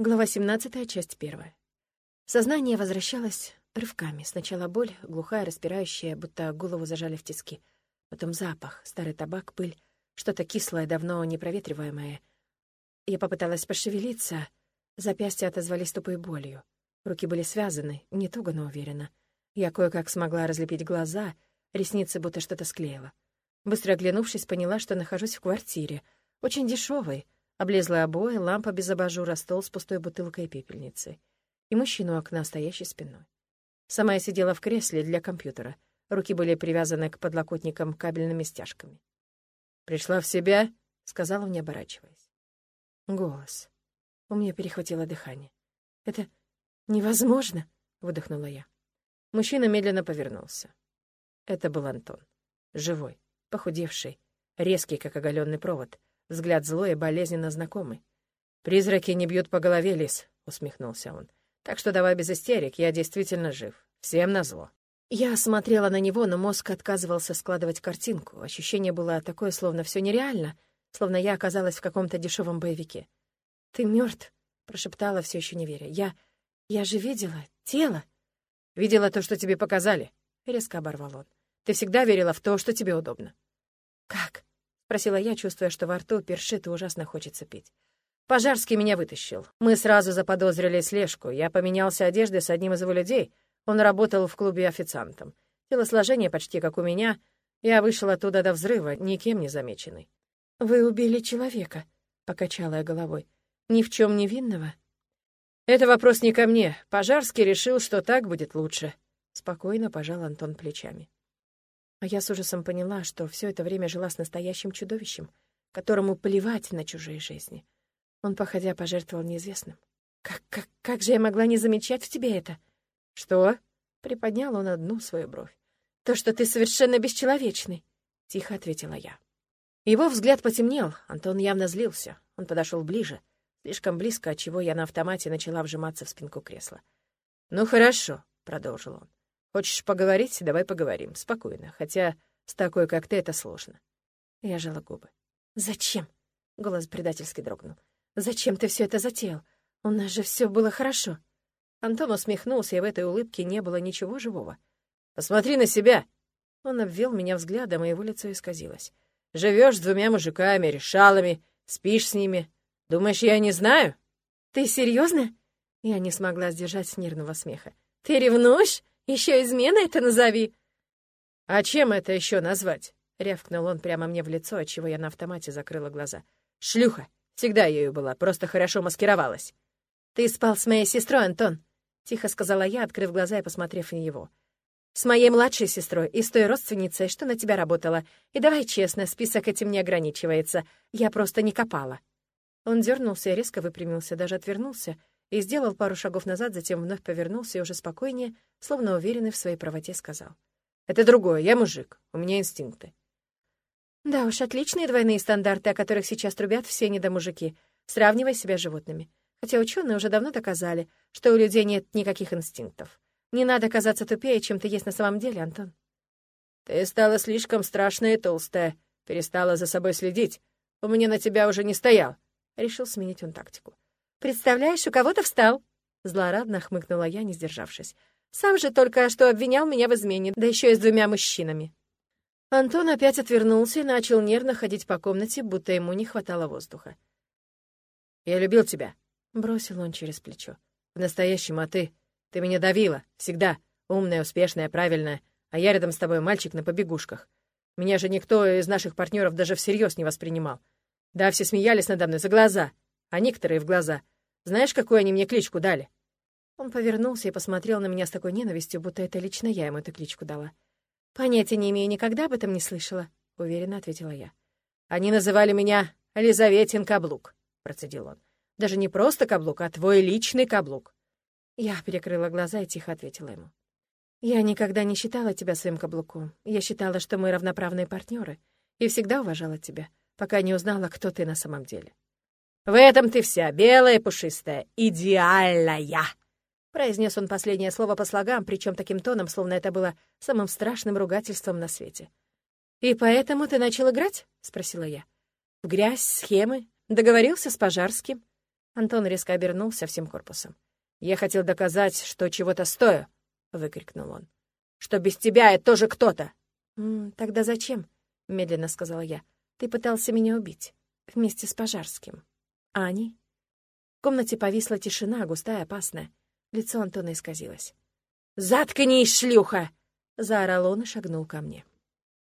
Глава 17, часть 1. Сознание возвращалось рывками. Сначала боль, глухая, распирающая, будто голову зажали в тиски. Потом запах, старый табак, пыль, что-то кислое, давно непроветриваемое. Я попыталась пошевелиться. Запястья отозвались тупой болью. Руки были связаны, не туго, но уверенно. Я кое-как смогла разлепить глаза, ресницы будто что-то склеило. Быстро оглянувшись, поняла, что нахожусь в квартире. Очень дешевой, Облезлые обои, лампа без абажура, стол с пустой бутылкой и пепельницей. И мужчину окна, стоящий спиной. Сама я сидела в кресле для компьютера. Руки были привязаны к подлокотникам кабельными стяжками. «Пришла в себя?» — сказала, не оборачиваясь. Голос. У меня перехватило дыхание. «Это невозможно!» — выдохнула я. Мужчина медленно повернулся. Это был Антон. Живой, похудевший, резкий, как оголенный провод, Взгляд злой и болезненно знакомый. «Призраки не бьют по голове, Лис», — усмехнулся он. «Так что давай без истерик, я действительно жив. Всем назло». Я смотрела на него, но мозг отказывался складывать картинку. Ощущение было такое, словно все нереально, словно я оказалась в каком-то дешевом боевике. «Ты мертв, прошептала, все еще не веря. «Я... я же видела тело». «Видела то, что тебе показали», — резко оборвал он. «Ты всегда верила в то, что тебе удобно». «Как?» Просила я, чувствуя, что во рту першит и ужасно хочется пить. Пожарский меня вытащил. Мы сразу заподозрили слежку. Я поменялся одеждой с одним из его людей. Он работал в клубе официантом. Телосложение почти как у меня. Я вышел оттуда до взрыва, никем не замеченный. «Вы убили человека», — покачала я головой. «Ни в чем невинного?» «Это вопрос не ко мне. Пожарский решил, что так будет лучше». Спокойно пожал Антон плечами. А я с ужасом поняла, что все это время жила с настоящим чудовищем, которому плевать на чужие жизни. Он, походя, пожертвовал неизвестным. «Как, как, как же я могла не замечать в тебе это?» «Что?» — приподнял он одну свою бровь. «То, что ты совершенно бесчеловечный», — тихо ответила я. Его взгляд потемнел, Антон явно злился. Он подошел ближе, слишком близко, от чего я на автомате начала вжиматься в спинку кресла. «Ну хорошо», — продолжил он. Хочешь поговорить? Давай поговорим. Спокойно. Хотя с такой, как ты, это сложно. Я жала губы. «Зачем?» — голос предательски дрогнул. «Зачем ты все это затеял? У нас же все было хорошо». Антон усмехнулся, и в этой улыбке не было ничего живого. «Посмотри на себя!» Он обвел меня взглядом, и его лицо исказилось. «Живешь с двумя мужиками, решалами, спишь с ними. Думаешь, я не знаю?» «Ты серьезно? Я не смогла сдержать нервного смеха. «Ты ревнуешь? Еще измена это назови!» «А чем это еще назвать?» — рявкнул он прямо мне в лицо, отчего я на автомате закрыла глаза. «Шлюха! Всегда ею была, просто хорошо маскировалась». «Ты спал с моей сестрой, Антон!» — тихо сказала я, открыв глаза и посмотрев на него. «С моей младшей сестрой и с той родственницей, что на тебя работала. И давай честно, список этим не ограничивается. Я просто не копала». Он дернулся и резко выпрямился, даже отвернулся, и сделал пару шагов назад, затем вновь повернулся и уже спокойнее, словно уверенный в своей правоте, сказал. «Это другое, я мужик, у меня инстинкты». Да уж, отличные двойные стандарты, о которых сейчас трубят все недомужики, сравнивая себя с животными. Хотя ученые уже давно доказали, что у людей нет никаких инстинктов. Не надо казаться тупее, чем ты есть на самом деле, Антон. Ты стала слишком страшная и толстая, перестала за собой следить. У меня на тебя уже не стоял. Решил сменить он тактику. «Представляешь, у кого-то встал!» Злорадно хмыкнула я, не сдержавшись. «Сам же только что обвинял меня в измене, да еще и с двумя мужчинами». Антон опять отвернулся и начал нервно ходить по комнате, будто ему не хватало воздуха. «Я любил тебя», — бросил он через плечо. «В настоящем, а ты? Ты меня давила, всегда. Умная, успешная, правильная. А я рядом с тобой мальчик на побегушках. Меня же никто из наших партнеров даже всерьез не воспринимал. Да, все смеялись надо мной за глаза, а некоторые в глаза. Знаешь, какую они мне кличку дали?» Он повернулся и посмотрел на меня с такой ненавистью, будто это лично я ему эту кличку дала. «Понятия не имею, никогда об этом не слышала», — уверенно ответила я. «Они называли меня Елизаветин Каблук», — процедил он. «Даже не просто каблук, а твой личный каблук». Я перекрыла глаза и тихо ответила ему. «Я никогда не считала тебя своим каблуком. Я считала, что мы равноправные партнеры, и всегда уважала тебя, пока не узнала, кто ты на самом деле». В этом ты вся белая, пушистая, идеальная!» Произнес он последнее слово по слогам, причем таким тоном, словно это было самым страшным ругательством на свете. «И поэтому ты начал играть?» — спросила я. «В грязь, схемы? Договорился с Пожарским?» Антон резко обернулся всем корпусом. «Я хотел доказать, что чего-то стою!» — выкрикнул он. «Что без тебя я тоже кто-то!» «Тогда зачем?» — медленно сказала я. «Ты пытался меня убить. Вместе с Пожарским. А они?» В комнате повисла тишина, густая, опасная. Лицо Антона исказилось. «Заткнись, шлюха!» — заорал он и шагнул ко мне.